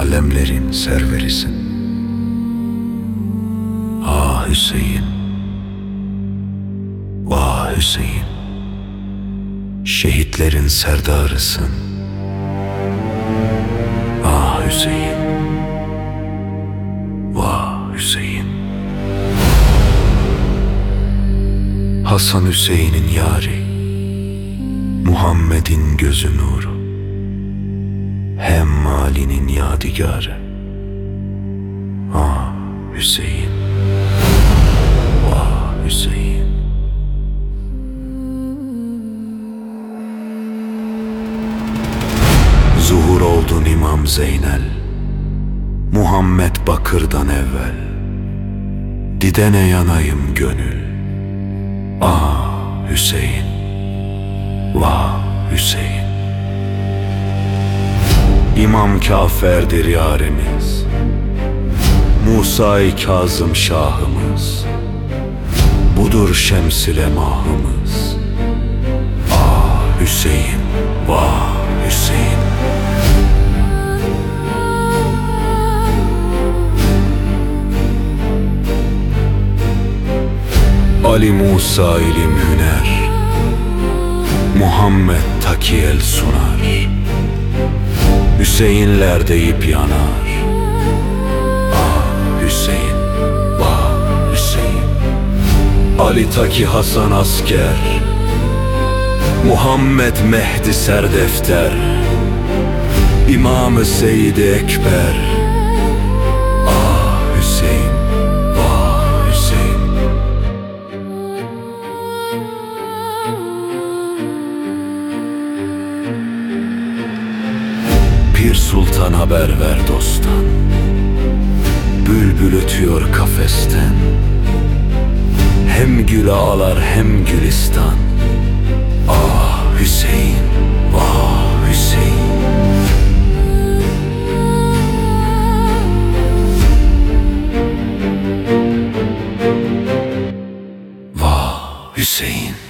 alemlerin serverisin. Ah Hüseyin, vah Hüseyin, şehitlerin serdarısın. Ah Hüseyin, vah Hüseyin. Hasan Hüseyin'in yari, Muhammed'in gözü nuru, hem malinin yadigarı. Ah Hüseyin, vah Hüseyin. Zuhur oldun İmam Zeynel, Muhammed Bakır'dan evvel. Didene yanayım gönül, ah Hüseyin, İmam Kafer'dir yarimiz, Musa-i Kazım Şahımız, Budur şemsile mahımız. Ah Hüseyin, vah Hüseyin. Ali Musa ilim hüner, Muhammed takiyel sunar. Hüseyinler deyip yanar. Ah Hüseyin, vah Hüseyin. Ali Taki Hasan asker, Muhammed Mehdi serdefter, İmam-ı Seyyid-i Ekber. Pir Sultan haber ver dosttan. Bülbül ötüyor kafesten. Hem gül ağlar hem gülistan. Ah Hüseyin, ah Hüseyin. Vah Hüseyin.